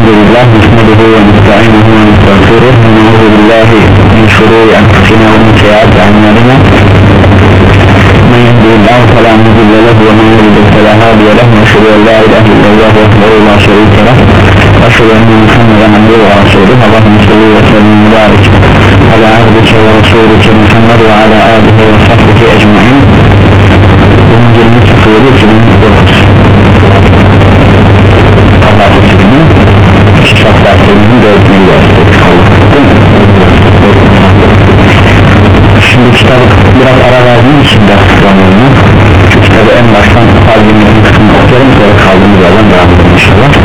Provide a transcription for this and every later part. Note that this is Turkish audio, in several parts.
Elhamdülillah Bismillahi ve müsta'inuhu ve müstafiruhu Nâhu billahi min şururi enfusina ve min seyyat amelina Men yehdillahu felâ mudille lehu ve men yudille felâ hâdiye lehu ve şurû en lâ ilâhe illallah ve ekberu lâ şerîke leh. Ve şurû enne Muhammeden emri ve rasûlüh. Allahümme salli ve sellim mübarek ala abdike ve rasûlike Muhammed ve ala âlihi ve sahbihi ecmaîn 20 sıfırı 2009 kitap derslerinin dördüncü dersi Şimdi kitabı biraz ara verdiğim için ders programını Şu kitabı en baştan albümlerin kısmını okuyorum sonra kaldığımız yerden devam edelim inşallah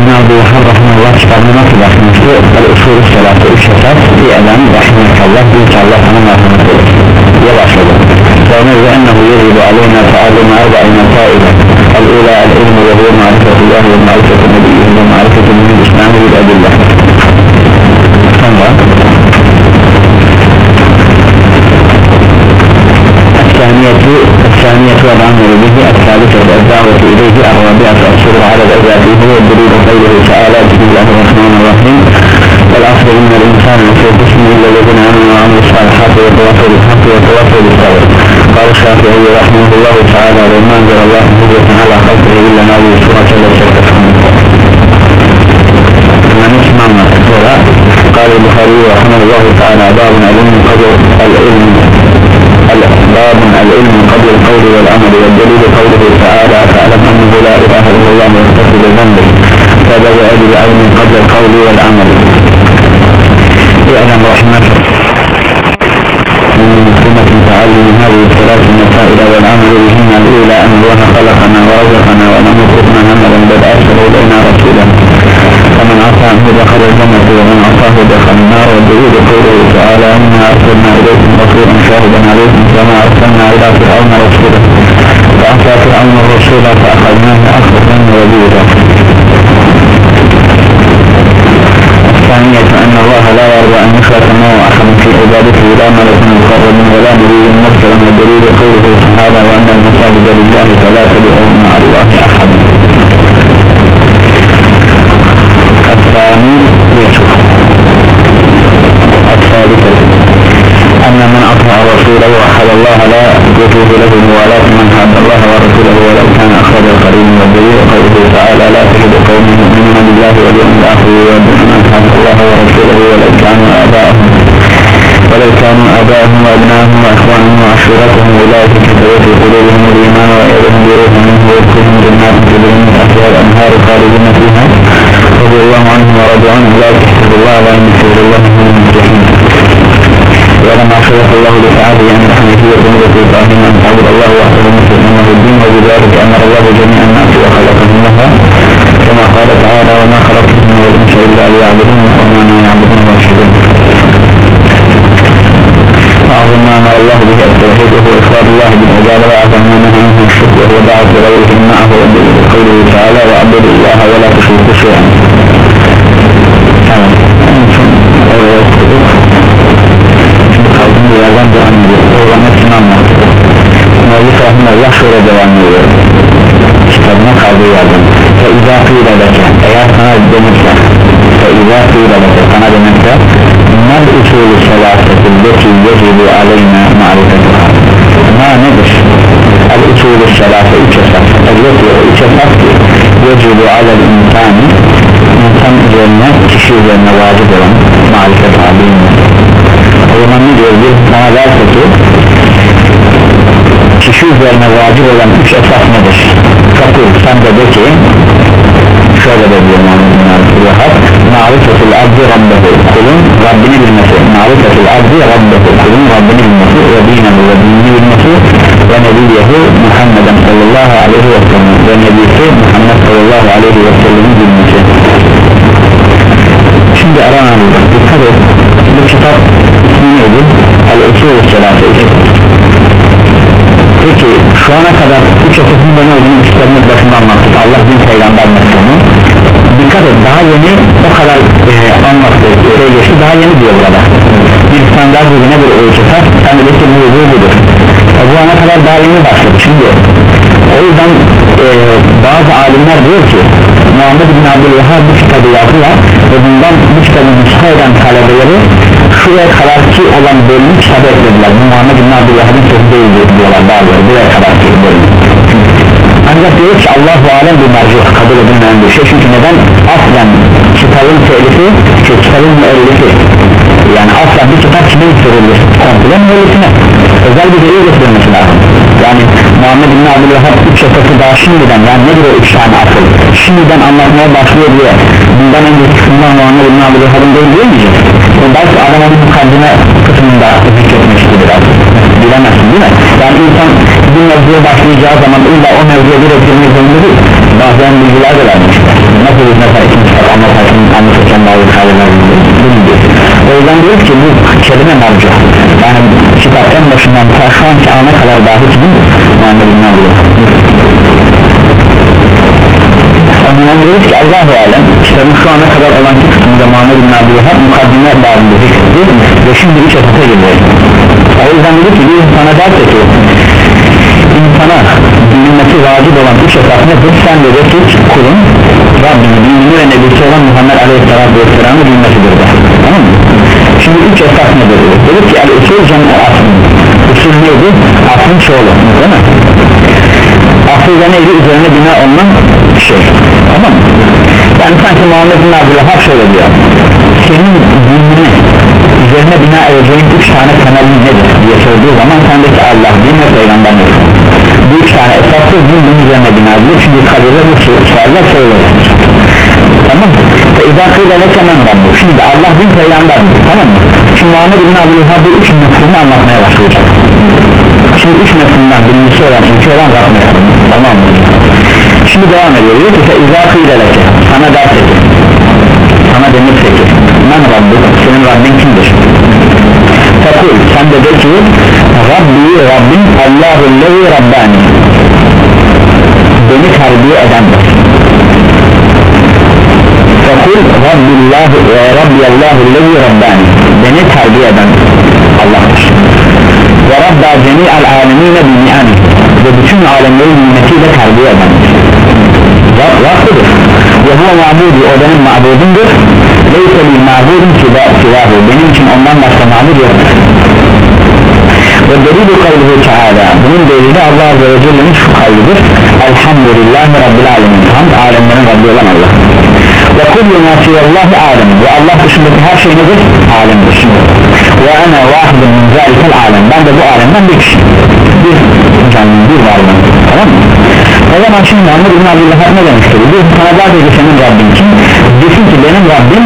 بن أبي وهب رحمه الله kitabına nasıl bakmıştı? Özel usulü selatı üç esas fiilen rahimekallah büyük Allah sana merhamet eylesin diye başladı. Sonra ve ennehu yeribu aleyna fealina erba'ina faile الأولى العلم وهو معرفة الله ومعرفة نبيه ومعرفة من الإسلام بالأدلة. Sonra الثانية الثانية والعمل به الثالثة الدعوة إليه الرابعة الصبر على الأذى والدليل قوله تعالى بسم الله الرحمن الرحيم. والأصل إن الإنسان في قسم إلا الذين آمنوا وعملوا الصالحات وتواصوا بالحق وتواصوا بالصبر. قال الشافعي رحمه الله تعالى وما أنزل الله حجة على خلقه إلا هذه السورة التي تفهمون من اسمع ما قال البخاري رحمه الله تعالى باب العلم قدر العلم. باب العلم قبل القول والأمر والدليل قوله تعالى فاعلم أنه لا إله إلا الله واستغفر لذنبه فبدأ بالعلم قبل القول والأمر اعلم رحمة من سنة تعلم هذه الثلاث المسائل والعمل بهن الأولى أن الله خلقنا ورزقنا ولم يتركنا هملا بل أرسل إلينا رسولا. فمن عصاه دخل الجنة ومن عصاه دخل النار والدليل قوله تعالى إنا أرسلنا إليكم رسولا شاهدا عليكم كما أرسلنا إلى فرعون رسولا. فأعطى فرعون الرسول فأخذناه أخذا وبيلا الثانية أن الله لا يرضى أن يشرك معه أحد في عبادته لا ملك مقرب ولا نبي مرسل والدليل قوله تعالى وأن المساجد لله فلا تدعوا مع الله أحدا الثالثة أن من أطاع الرسول وحد الله لا يجوز له موالاة من حد الله ورسوله ولو كان أخرج القريب والدليل قوله تعالى لا تجد قوم يؤمنون بالله واليوم الآخر ويودون من حد الله ورسوله ولو كانوا آباءهم. ولو كانوا آباءهم وأبناءهم وأخوانهم وعشيرتهم. أولئك كتب في قلوبهم الإيمان وأيدهم بروح منه ويدخلهم جنات تجري من تحتها الأنهار خالدين فيها. رضي الله عنهم ورضوا عنه لا تحسب الله لا ينسب الله من المفلحين ولما شرف الله لسعاده أن الحنيفية بنية إبراهيم أن تعبد الله وحده مسلم له الدين وبذلك أمر الله جميع الناس وخلقهم لها كما قال تعالى وما خلقت الجن والإنس إلا ليعبدون وما لا يعبدون ويشهدون أعظم ما أمر الله به التوحيد وهو إخبار الله بالعبادة وأعظم ما نهى عنه الشرك وهو دعوة لغيره معه قوله تعالى وعبد الله ولا تشركوا شيئا. Kaldığım yerden devam ediyor Oradan hepsini anlattı Muallif Rahmanullah şöyle devam ediyor. Kitabına kaldığı yerden Fe izâ kıyla leke Eğer sana denirse Fe izâ kıyla leke sana denirse Nel usulü selâsetin Leki yecibu aleyna ma'rifetuha Ma nedir? El usulü selâse üç esas. Elleti o üç esas ki Yecibu alel insani İnsan üzerine kişi üzerine vacip olan Ma'rifetuha bilmesi o zaman ne diyor? Bir bana derse ki kişi üzerine vacip olan üç esas nedir? Fakir sen de de ki şöyle de diyor Muhammed Ma'rifetul abdi rabbehu kulun Rabbini bilmesi. Ma'rifetul abdi rabbehu kulun Rabbini bilmesi ve dinehu ve dinini bilmesi ve nebiyehu Muhammeden sallallahu aleyhi ve sellem ve nebisi Muhammed sallallahu aleyhi ve sellem'i şu ana kadar üç esasın da ne olduğunu kitabımız başında anlattık. Allah bin peygamber mesleğini Dikkat et daha yeni o kadar e, anlattı şey daha yeni diyor burada. Bir standart nedir o üç esas sen de ki bu bu budur. E, Bu ana kadar daha yeni başladı. Şimdi O yüzden e, bazı alimler diyor ki Muhammed bin Abdülvahhab bu kitabı yazdılar ve bundan bu kitabı nüsha eden talebeleri şuraya kadar ki olan bölümü kitabı eklediler. Bu Muhammed bin Abdülvahhab'ın sözü değil diyorlar bazıları buraya kadar ki bölümü. Ancak diyor ki Allah-u Alem bir mercih kabul edilmeyen bir şey. Çünkü neden? Aslen kitabın telifi ki kitabın müellifi. Yani aslen bir kitap kimin sürülür komple müellifine. Özel bir delil getirilmesi lazım yani Muhammed bin Abdülvahhab üç esası daha şimdiden yani nedir o üç tane asıl? Şimdiden anlatmaya başlıyor diye bundan önceki kısımdan Muhammed bin Abdülvahhab'ın değil diyemeyeceğiz o belki adamın mukaddime kısmında zikretmişti biraz. Bilemezsin değil mi? yani insan bir mevzuya başlayacağı zaman illa o mevzuya bir eklemek zorunda değil. Bazen bilgiler de vermişler nasıl bir mesela ikinci kitap anlatarsın anlatırken bazı kaydeler o yüzden diyor ki bu kelime mercu yani kitap en başından ta şu anki ana kadar dahi kimin Muhammed bin Ondan diyoruz ki Allah-u Alem kitabın şu ana kadar olan kısmında Muhammed bin Abdülhab mukaddime bağında zikretti ve şimdi üç esate geliyor. O yüzden dedi ki bir insana derse ki insana bilinmesi vacip olan üç esas nedir? Sen de de ki kulun Rabbini bilmini ve nebisi olan Muhammed Aleyhisselatü Vesselam'ı bilmesidir de. Tamam mı? Şimdi üç esas nedir dedi ki el usul cem'u aslın usul neydi? aslın çoğulu değil mi? asılda neydi? üzerine bina olunan şey tamam mı? yani sanki Muhammed bin Abdülhab şöyle diyor senin dinini üzerine bina edeceğin üç tane temelin nedir diye sorduğu zaman sendeki Allah din ve peygamber bu üç tane esaslı din bunun üzerine bina edilir çünkü kabirde bu sorular sorulur tamam mı? İzâ kıyla leke men rabbu şimdi Allah din peygamber tamam mı? şimdi Muhammed bin Abdülhab bu üç meselini anlatmaya başlayacak. Şimdi üç meselinden birincisi olan ilki olan Rab meselini tamam mı? şimdi devam ediyor. Diyor ki izâ kıyla leke. Sana derse ki sana denirse ki men Rabbu senin Rabbin kimdir? Fakul sen de de ki Rabbi Rabbim Allahu levi Rabbani. Beni terbiye edendir Fakul Rabbillahu Rabbi Allahu levi Rabbani. Beni terbiye eden Allah'tır ve Rabba cemi'al alemine bi ni'ani ve bütün alemleri nimetiyle terbiye edendir Rab Rab'dır ve huve ma'budu o benim ma'budumdur leyse bil ma'budun sivahu benim için ondan başka ma'bud yoktur ve delilu kavluhu teala bunun delili Allah Azze ve Celle'nin şu kavludur Elhamdülillahi Rabbil Alemin hamd alemlerin Rabbi olan Allah ve kullu nasiyallahi alem ve Allah dışındaki her şey nedir? alemdir ve ana vahidun min zalikel alem ben de bu alemden bir kişi bir canlı bir varlığım tamam mı? o zaman şimdi Muhammed bin Abdülhab ne demiştir? bir sana daha dedi senin Rabbin kim? desin ki benim Rabbim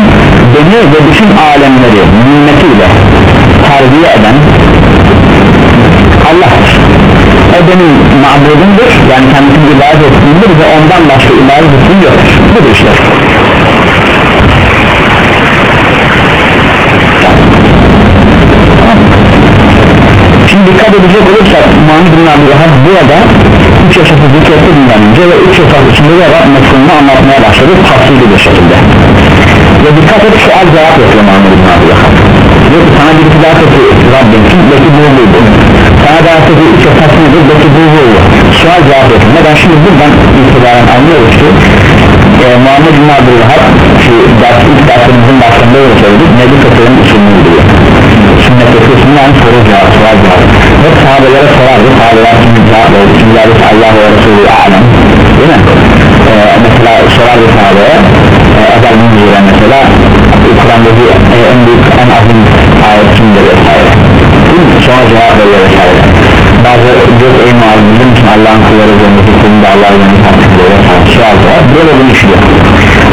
beni ve bütün alemleri nimetiyle terbiye eden Allah'tır o benim mabudumdur yani kendisini ibadet ettiğimdir ve ondan başka ibadet ettiğim yoktur budur işte. Şimdi dikkat edecek olursak Muhammed bin Abdülhab burada üç yaşası zikretti bundan önce ve üç yaşası içinde de Rab mesulunu anlatmaya başladı tafsili bir şekilde. Ve dikkat et sual cevap yapıyor Muhammed bin Abdülhab diyor ki sana birisi daha kötü Rabbim? Belki bu buydu sana daha kötü üç esas nedir? Belki bu buydu sual cevap yapıyor neden şimdi buradan itibaren anlıyoruz ki e, Muhammed bin Abdülhab şu ders, ilk dersimizin başında öyle söyledik Nebi Fethi'nin usulünü biliyor sünnet okuyorsun yani soru cevap sual cevap. Hep sahabelere sorardı. Sahabeler şimdi cevap verdi? Şimdi yarısı Allah ve Resulü alem. Değil mi? Ee, mesela sorardı sahabeye. E, Münzir'e mesela Kur'an'daki e, en büyük en azim ayet kimdir vesaire sonra cevap veriyor vesaire bazı göz ey muaz bizim için Allah'ın kulları üzerindeki kulunda Allah'ın üzerindeki takdirleri vesaire sual cevap böyle bunu işliyor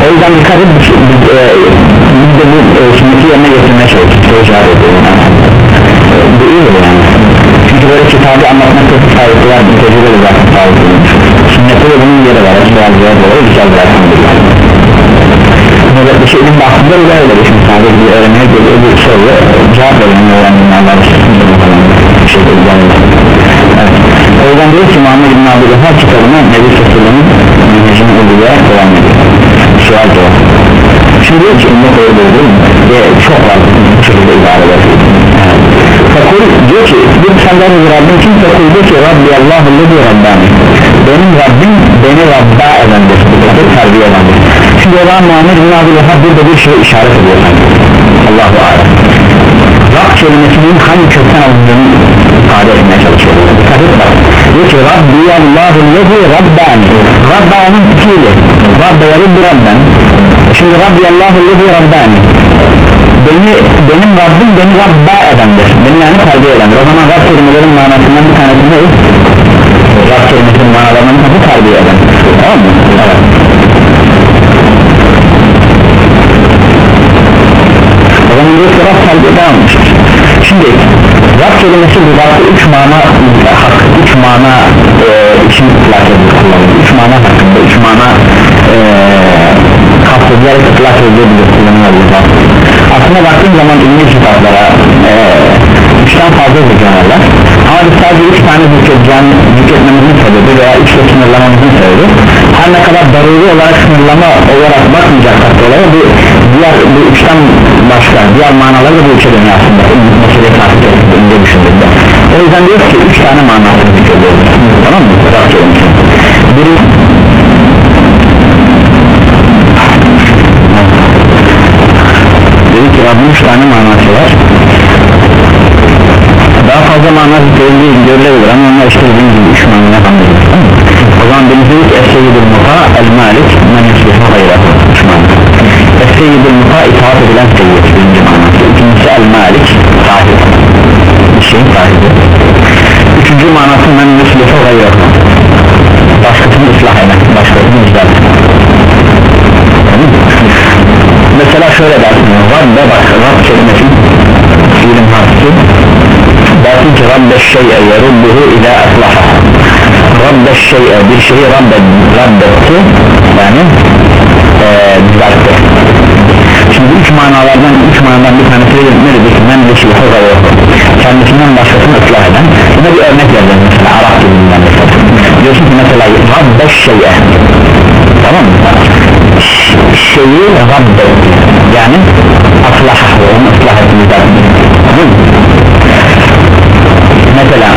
o yüzden dikkat et biz, biz, e, biz de bu e, sünneti yerine getirmeye çalışıyoruz soru cevap ediyoruz bu iyi yani çünkü böyle kitabı anlatmak çok sağlıklı var bir tecrübe de zaten sağlıklı sünnette de bunun yeri var sual cevap olur güzel bir elhamdülillah böyle bir şeyin baktığında da öyle bir şimdi sadece bir öğrenmeye geliyor bir soru cevap verin öğrendiğinden bir şey de evet. o yüzden diyor ki Muhammed İbn Abdülhah kitabını Nebi Sassal'ın menhecini uygulayarak devam ediyor. Sual cevap şimdi diyor ki ümmet öyle değil mi? Ve çok var bu şekilde ibareler Fakul diyor ki bir senden Rabbim kim fakul diyor ki Rabbi Allah'ın diyor Rabbani. Benim Rabbim beni Rabba edendir. Bu terbiye edendir olan Muhammed bin Abdülvahab burada bir şey işaret ediyor. Allahu Alem. Rab kelimesinin hangi kökten alındığını ifade etmeye çalışıyor. Dikkat et bak. Diyor ki Rabbi Allahu lezi Rabbani. Rabba onun fiili. Rabbe yarabbi Rabben. Şimdi Rabbi Allahu lezi Rabbani. Beni, benim Rabbim beni Rabba edendir. Beni yani terbiye edendir. O zaman Rab kelimelerin manasından bir tanesi ne? Rab kelimesinin manalarından bir terbiye eden tamam mı? evet o zaman diyor ki Rab terbiyeden almıştır şimdi Rab kelimesi lügatta üç mana hak, üç mana e, için itlak edilir üç mana hakkında üç mana e, kastedilerek itlak edilebilir kullanılır aslında baktığım zaman ilmi kitaplara e, üçten fazla zikranırlar ama biz sadece üç tane zikredeceğim zikretmemizin sebebi veya üçle sınırlamamızın sebebi her ne kadar daruri olarak sınırlama olarak bakmayacaksak olaya bu diğer bu üçten başka diğer manaları da bu üçe dönüyor aslında. Mesele takip ettiğinde düşündüğünde o yüzden diyoruz ki üç tane manası zikrediyoruz. Tamam mı? Biri dedi ki Rabbin üç tane manası var daha fazla mana zikredildiği görülebilir ama onlar işte dediğim gibi üç manaya anlıyoruz o zaman ilk Es-Seyyidul Muta El-Malik Men Yuslihu Hayra üç mana Es-Seyyidul Muta itaat edilen seyyid. Birinci manası. İkincisi El-Malik sahip. Bir şeyin sahibi. Üçüncü manası Men Yuslihu Hayra. Başkasını ıslah eden başkasını ıslah mesela şöyle dersin Rabbe bak Rab kelimesi? fiilin harfi dersin ki Rabbe şey'e yerulluhu ila aslaha Rabbe şey'e bir şeyi Rabbe, Rabbetti yani ee, düzeltti. Şimdi üç manalardan üç manadan bir tanesi ne dedik men veşihi gayret kendisinden başkasını ıslah eden buna bir örnek vereceğim mesela Arap dilinden mesela. Diyorsun ki mesela Rabbe şey'e. Tamam mı? Şeyi Rabbe yani aslah onu ıslah etmeyecek mesela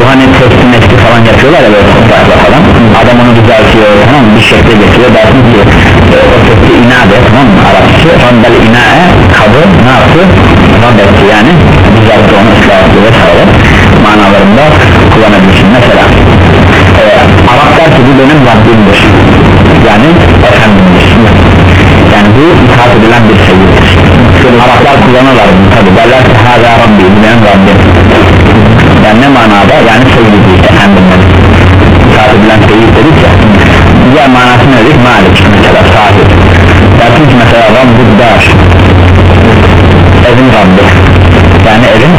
bu hani testin eski falan yapıyorlar ya böyle toprakla falan. Adam onu düzeltiyor tamam bir şekle getiriyor. Dersin ki e, o testi inade tamam mı? Arapçası Rabbel inae kabı ne yaptı? Rabbetti yani. Düzeltti onu ıslah etti vesaire. Manalarında kullanabilirsin. Mesela e, Arap der ki bu benim Rabbimdir. Yani efendimdir. Yani bu itaat edilen bir şeydir. Araplar kullanırlar tabi derler ki hâzâ Rabbi benim Rabbim yani ne manada? Yani seyyidi efendimden itaat edilen seyyid dedik ya. Diğer manası ne dedik? Malik mesela sahip dersin ki mesela Rabbi dar evin Rabbi. Yani evin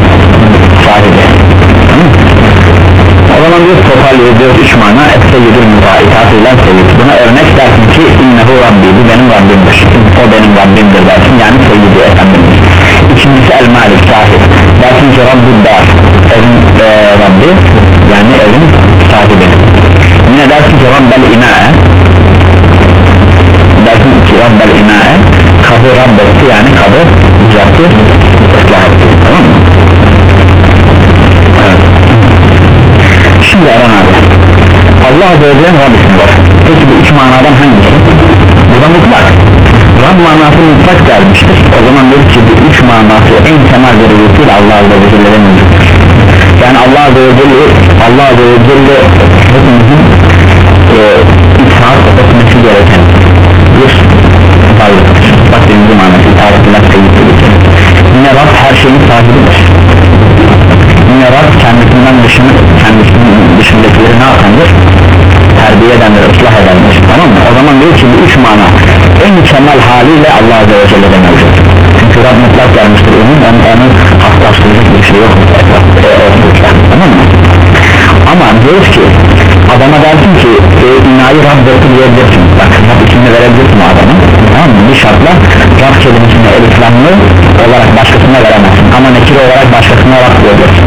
sahibi. O zaman bir toparlıyor diyor üç mana et-seyyidül muta itaat edilen seyyid buna örnek dersin ki innehu Rabbi bu benim Rabbimdir. O benim Rabbimdir dersin. Yani seyyidi efendimdir ikincisi el-malik sahip dersin ki Rabbi dar evin e, Rabbi. Yani evin sahibi. Yine dersin ki Rabbel inae dersin ki Rabbel inae kabı Rabbetti yani kabı düzeltti ıslah tamam mı? Şimdi Eren abi. Allah Azze ve Celle'nin Rab ismi var. Peki bu üç manadan hangisi? Bu da mutlak Rab manası mutlak vermiştir O zaman dedi ki bu üç manası en temel derecesiyle Allah Azze ve Celle'nin mevcuttur Yani Allah Azze ve Celle Allah Azze ve Celle hepimizin e, itaat etmesi gereken Celle'de mevcut çünkü Rab mutlak gelmiştir onun onu, onu haklaştıracak bir şey yok tamam mı ama diyoruz ki adama dersin ki e, inayı Rab etti diyebilirsin bak Rab ismini verebilirsin adama tamam mı bir şartla Rab kelimesini eliflamlı olarak başkasına veremezsin ama nekir olarak başkasına Rab diyebilirsin?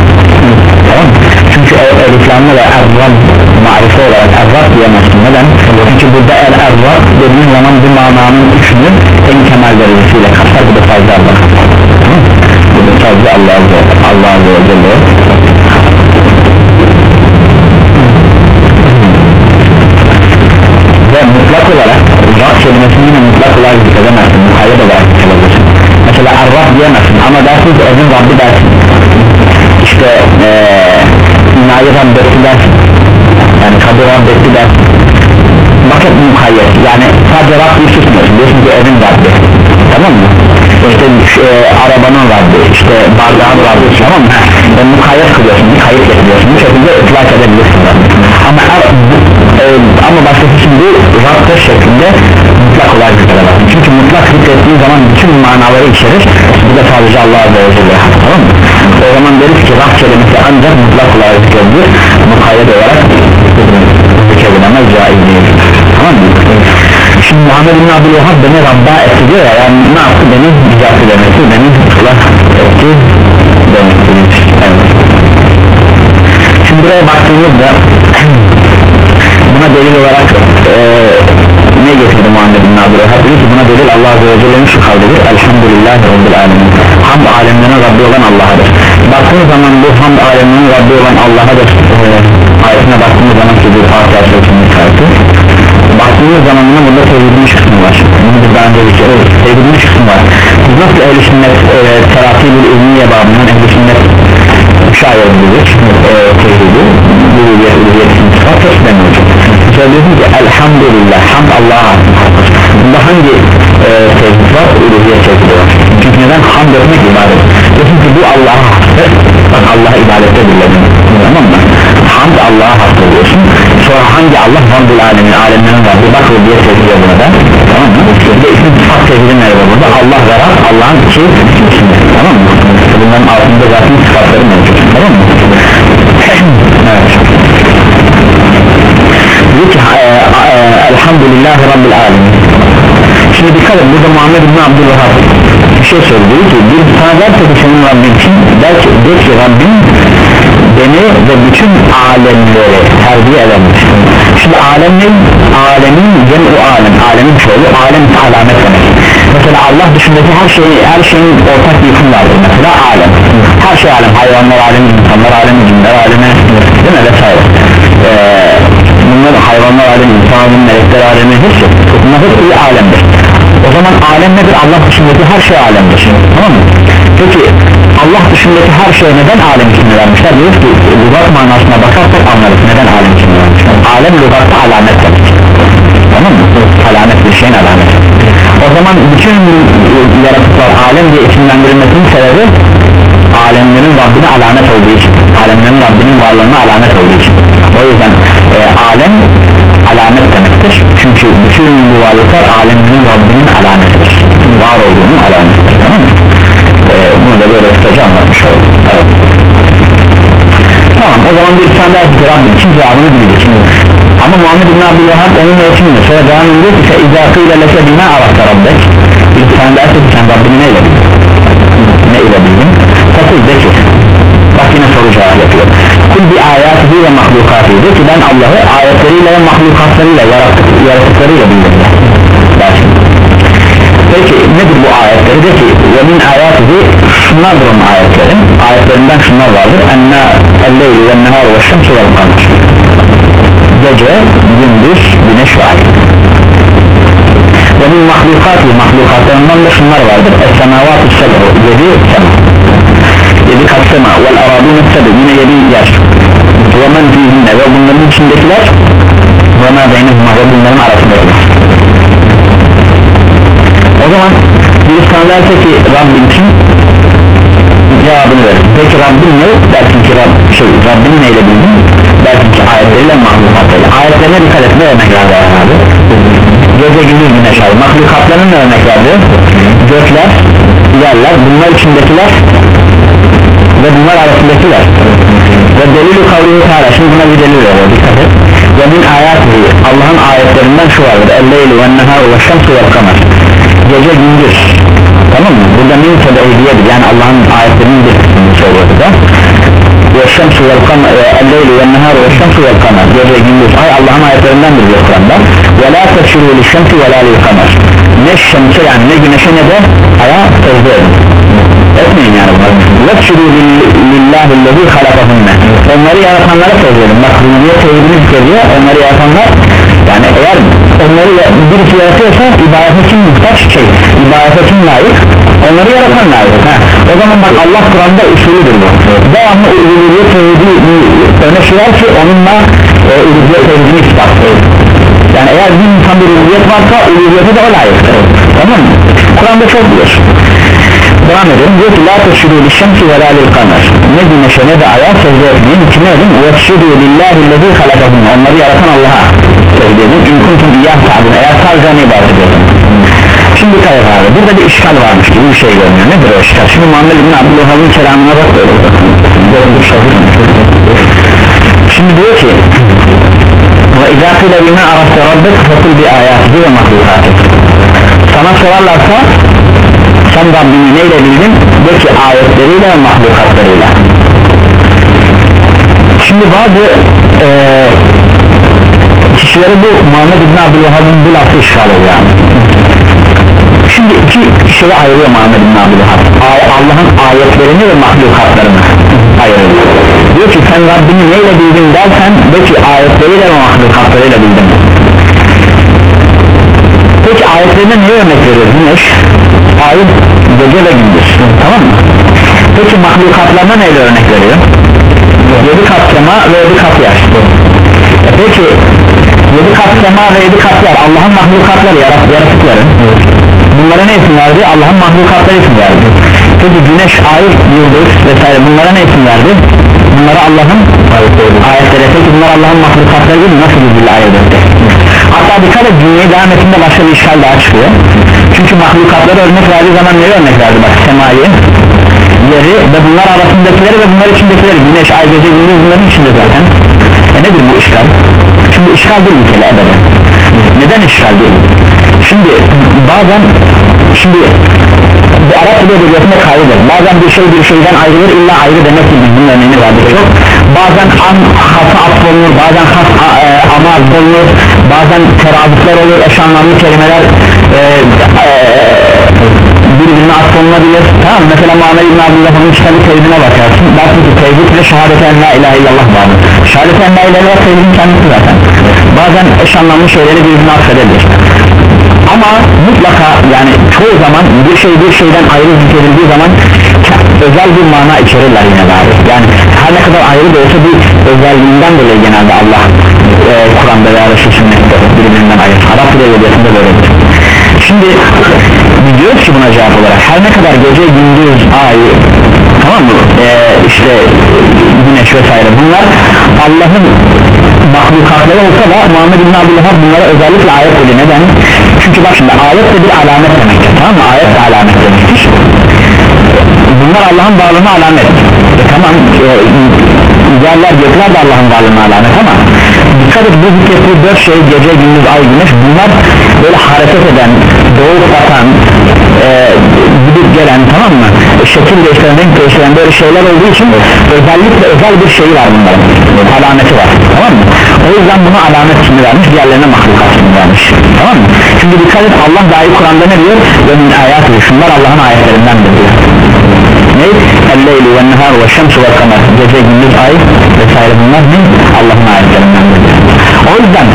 eliflenme ve errab marife olarak errab diyemezsin. Neden? çünkü burada el errab dediğin zaman bu mananın üçünü en kemal derecesiyle kapsar. Bu da fazla Allah. Bu da fazla Allah Azze Allah Azze ve Celle. Ve mutlak olarak Rab kelimesini yine mutlak olarak zikredemezsin. Mukayyed olarak zikredemezsin. Mesela Arrab diyemezsin. Ama dersin ki evin Rabbi dersin. İşte ee, inayı Rabbetti dersin yani kadir Rabbetti dersin vakit mukayyet yani sadece Rabbi susmuyorsun diyorsun ki evin Rabbi tamam mı? İşte e, arabanın Rabbi işte bardağın Rabbi tamam mı? Yani mukayyet kılıyorsun kayıt getiriyorsun. Bu şekilde ıtlak edebilirsin. Rabbi. ama e, ama başkası için bu Rab'dır şeklinde mutlak olarak zikredemezsin çünkü mutlak zikrettiğin zaman bütün manaları içerir. Bu da sadece Allah Azze ve Celle tamam mı o zaman deriz ki Rab kelimesi ancak mutlak olarak zikredilir mukayyet olarak zikredilemez caiz değil. Tamam mı? Şimdi Muhammed bin Abdülvahhab beni Rabb'a etti diyor ya yani ne yaptı? Beni icatı demesi beni ıslah etti demesi evet. şimdi buraya baktığımızda buna delil olarak e, ne getirdi Muhammed bin Abdülvahhab dedi ki buna delil Allah Azze ve Celle'nin şu kavlidir. Elhamdülillah Rabbil Alemin. Hamd alemlerine Rabbi olan Allah'adır baktığımız zaman bu hamd alemlerine Rabbi olan Allah'adır e, ayetine baktığımız zaman ki bir Fatiha Suresi'nin işareti baktığımız zaman yine burada tevhidin üç kısmı var. Bunu biz daha önce tevhidin üç kısmı var. Biz nasıl ehl-i sünnet e, terakibül ilmiye babından ehl-i sünnet üç ayrılıyoruz e, tevhidi bu üliyet üliyet sıfat hepsinden mevcut mesela diyorsun ki elhamdülillah hamd Allah'a bunda hangi e, tevhid var? Üliyet tevhidi var. Çünkü neden? Hamd etmek ibadet. Diyorsun ki bu Allah'a hastır bak Allah'a ibadette birledim tamam mı? Hamd Allah'a hastır diyorsun sonra hangi Allah Rabbul alemin alemlerin Rabbi bak üliyet tevhidi burada tamam mı? Bir de isim sıfat tevhidi nerede burada? Allah ve Rab Allah'ın iki isimleri tamam mı? Bunların altında zaten sıfatları mevcut. Tamam mı? Evet. Diyor ki e, e, elhamdülillah Rabbil alemin şimdi dikkat edin burada Muhammed bin Abdülvahab bir şey söyledi ki bir sana derse ki senin Rabbin kim der ki, der ki Rabbim beni ve bütün alemleri terbiye edendir şimdi alem ne? alemin cem'u alem alemin çoğu alem alamet demek. Mesela Allah dışındaki her şeyi her şeyin ortak bir hüküm vardır mesela alem. Her şey alem hayvanlar alemi insanlar alemi cinler alemi değil mi? Vesaire. Ee, bunlar hayvanlar alemi insan alemi melekler alemi hepsi bunlar hepsi bir alemdir o zaman alem nedir? Allah dışındaki her şey alemdir. Tamam mı? Peki Allah dışındaki her şeye neden alem ismini vermişler? Diyoruz ki lügat manasına bakarsak anlarız. Neden alem ismini vermişler? Alem lügatta alamet demek. Tamam mı? Alamet bir şeyin alameti. O zaman bütün yaratıklar alem diye isimlendirilmesinin sebebi alemlerin Rabbine alamet olduğu için alemlerin Rabbinin varlığına alamet olduğu için. O yüzden e, alem alamet demektir. Çünkü bütün bu varlıklar alemlerin Rabbinin alametidir. Var olduğunun alametidir tamam mı? E, bunu da böyle kısaca anlatmış oldum. Evet. tamam o zaman bir tane daha ki Rabbim kim cevabını bilecek ama Muhammed bin Abdülvahab onunla yetinmiyor sonra devam ediyor ki İzâ kıyla leke bina arakta Rabbek. Bir tane derse ki sen Rabbini neyle bildin? Ne ile bildin? Fakul de ki bak yine soru cevap yapıyor kul bir ayatihi ve mahlukatı de ki ben Allah'ı ayetleriyle ve mahlukatlarıyla yarattık, yaratıklarıyla bildim dersin peki nedir bu ayetleri? De ki ve min ayatihi şunlardır onun ayetleri ayetlerinden şunlar vardır. enne elleyli ve nehar ve şemsu ve kamar gece gündüz güneş ve ay. ve min mahlukatı mahlukatlarından da şunlar vardır. es-semavat-ı seb'u yedi sema yedi kat sema vel aradun seb'u yine yedi yer ve men fihinne ve bunların içindekiler ve ma beynehuma ve bunların arasındakiler. O zaman bir insan derse ki Rabbim kim? Cevabını verir peki Rabbim ne? Dersin ki Rab, şey, Rabbini neyle bildin? Dersin ki ayetleriyle mahlukatlarıyla ayetlerine dikkat etme örnekler var abi. Gece gündüz güneş ay mahlukatların ne örneklerdi gökler yerler bunlar içindekiler ve bunlar arasındakiler. Ve delil-i kavlihi teala. Şimdi buna bir delil veriyor. Dikkat et. Ve min ayatihi Allah'ın ayetlerinden şu vardır. El-leyli ve nehar ve şemsu ve kamer gece gündüz. Tamam mı? Burada min tebeydiyedir yani Allah'ın ayetlerinin bir kısmını söylüyor burada. Ve şemsu ve kamer el-leyli ve nehar ve şemsu ve kamer gece gündüz. Ay Allah'ın ayetlerindendir diyor Kur'an'da. Ve la tefşirü li şemsi ve la li kamer ne şemse yani ne güneşe ne de aya secde edin etmeyin yani bunları vekşirü lillahi lezi halakahunne. Onları yaratanlara secde bak rububiyet tevhidini zikrediyor onları yaratanlar yani eğer onları birisi yaratıyorsa ibadete kim muhtaç şey ibadete kim layık? onları yaratan layık. Ha. o zaman bak Allah Kur'an'da usulüdür bu. Devamlı uluhiyet tevhidi öne sürer ki onunla e, uluhiyet tevhidini ispat yani eğer bir insan bir uluhiyet varsa uluhiyete de o layıktır tamam mı? Kur'an'da çok bilir devam edelim. Diyor la teşhüdü lişşemsi ve la lil kamer ne güneşe ne de aya secde etmeyin. Kime edin ve teşhüdü lillahi lezi halakahun onları yaratan Allah'a secde edin. İn kuntum iyyah ta'bun eğer sadece ne ibadet ediyorsun şimdi kayıp abi burada bir işgal varmış gibi bir şey görünüyor. Nedir o işgal? Şimdi Muhammed bin Abdülhamid'in selamına bak böyle şimdi diyor ki ve izâ kıle bime arafte rabbek fakul bi ayatihi ve mahlukatih sana sorarlarsa sen Rabbini neyle bildin de ki ayetleriyle ve mahlukatlarıyla. Şimdi bazı e, kişileri bu Muhammed İbn Abdülvahab'ın bu lafı işgal ediyor yani. şimdi iki şeye ayırıyor Muhammed İbn Abdülvahab Allah'ın ayetlerini ve mahlukatlarını ayırıyor. Diyor ki sen Rabbini neyle bildin dersen de ki ayetleriyle ve mahlukatlarıyla bildin peki ayetlerine ne örnek veriyor güneş? Ay gece ve gündüz. Tamam mı? Peki mahlukatlarına neyle örnek veriyor? Yedi kat sema ve yedi kat yer e peki yedi kat sema ve yedi kat yer Allah'ın mahlukatları yarat yaratıkları. Bunlara ne isim verdi? Allah'ın mahlukatları isim verdi. Peki güneş ay yıldız vesaire bunlara ne isim verdi? Bunlara Allah'ın ayetleri. peki bunlar Allah'ın mahlukatları gibi nasıl birbiriyle ayırt etti hatta dikkat et cümleyi devam ettiğinde başka bir işgal daha çıkıyor. Çünkü mahlukatları örnek verdiği zaman neyi örnek verdi bak? Semayı yeri ve bunlar arasındakileri ve bunlar içindekileri. Güneş ay gece gündüz bunların içinde zaten. E nedir bu işgal? Şimdi işgal değil kere ebeden neden işgal değil? Şimdi bazen şimdi bu Arap dili edebiyatında kayıdır bazen bir şey bir şeyden ayrılır illa ayrı demek gibi bunun örneğini vardır çok bazen an hasa atfolunur bazen has a, e, ama atfolunur bazen teradüfler olur eş anlamlı kelimeler e, e, birbirine atfolunabilir tamam mesela Muhammed İbn Abdullah'ın kitabı tevhidine bakarsın. Dersin ki tevhid ve şehadeten la ilahe illallah bağlı. Şehadeten la ilahe illallah tevhidin kendisi zaten. Bazen eş anlamlı şeyleri birbirine atfedebilir. Ama mutlaka yani çoğu zaman bir şey bir şeyden ayrı zikredildiği zaman özel bir mana içerirler yine bari. Yani her ne kadar ayrı da olsa bir özelliğinden dolayı genelde Allah e, Kur'an'da veya Resul sünnette birbirinden ayrı. Arap dil edebiyatında böyledir şimdi diyoruz ki buna cevap olarak. Her ne kadar gece gündüz ay tamam mı? Ee, işte güneş vesaire. Bunlar Allah'ın mahlukatları olsa da Muhammed İbn Abdülhab bunlara özellikle ayet ediyor neden? çünkü bak şimdi ayet de bir alamet demektir tamam mı? ayet de alamet demektir. Bunlar Allah'ın varlığına alamet. E, tamam e, yerler gökler de Allah'ın varlığına alamet ama dikkat et bu zikrettiği dört şey gece gündüz ay güneş bunlar böyle hareket eden doğup batan e, gelen tamam mı? Şekil değiştiren renk değiştiren böyle şeyler olduğu için özellikle özel bir şey var bunların. Alameti var tamam mı? O yüzden buna alamet ismi vermiş diğerlerine mahlukat ismi vermiş tamam mı? Çünkü dikkat et Allah dahi Kur'an'da ne diyor? Ve min ayatı şunlar Allah'ın ayetlerindendir diyor. Ne? El-leyli ve nehar ve şemsu ve kamer gece gündüz ay vesaire bunlar ne? Allah'ın ayetlerindendir o yüzden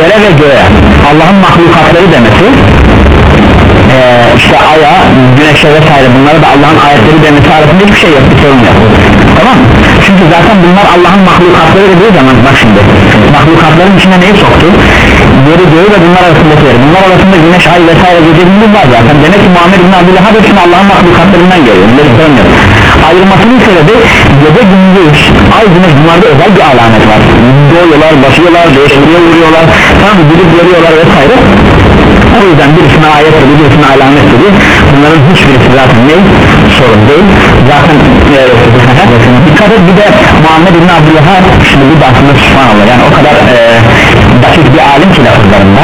yere ve göğe. Allah'ın mahlukatları demesi ee, işte aya, güneşe vesaire bunları da Allah'ın ayetleri demesi arasında hiçbir şey yok bir sorun yok. Tamam çünkü zaten bunlar Allah'ın mahlukatları dediği zaman bak şimdi mahlukatların içine neyi soktu? yeri göğü ve bunlar arasındakileri bunlar arasında güneş, ay vesaire gece gündüz var zaten. Demek ki Muhammed bin Abdüllah hepsini Allah'ın mahlukatlarından geliyor bunları sormuyor ayrılmasının sebebi gece gündüz. Ay güneş bunlarda özel bir alamet var. Doğuyorlar, basıyorlar, değiştiriyor, vuruyorlar mı? gidip görüyorlar vesaire. O yüzden birisine ayet dedi birisine alamet dedi. Bunların hiçbirisi zaten ne? Sorun değil. Zaten e, dikkat et. Bir de Muhammed İbn Abdülhah şimdi bu da aslında subhanallah yani o kadar e, dakik bir alim ki lafızlarında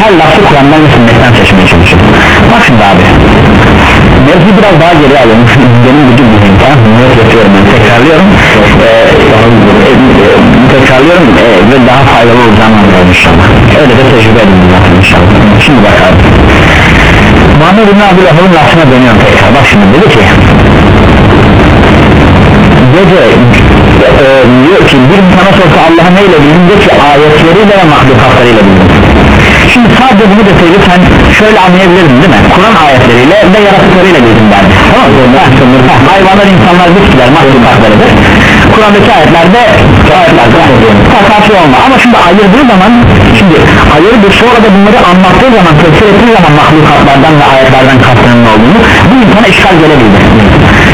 her lafı Kur'an'dan ve sünnetten seçmeye çalışıyor. Bak şimdi abi mevzu biraz daha geri alalım. Benim gücüm mühim tamam yapıyorum ben. Tekrarlıyorum. Ee, e, tekrarlıyorum e, ve daha faydalı olacağını anlıyorum inşallah. Öyle de tecrübe edin zaten inşallah. Şimdi bakalım. Muhammed İbn Abdülhamid'in lafına dönüyorum tekrar. Bak şimdi dedi ki gece e, diyor ki bir insana sorsa Allah'ı neyle bildin diyor ki ayetleriyle ve mahlukatlarıyla bildin şimdi sadece bunu deseydi sen şöyle anlayabilirdin değil mi? Kur'an ayetleriyle ve yaratıklarıyla bildim derdi. Tamam mı? Ha, hayvanlar insanlar bitkiler mahlukatlarıdır Kur'an'daki ayetlerde ayetlerde tasarruf olma. Ama şimdi ayırdığı zaman şimdi ayırdı sonra da bunları anlattığı zaman tefsir ettiği zaman mahlukatlardan ve ayetlerden kastının olduğunu bu insana işgal gelebildi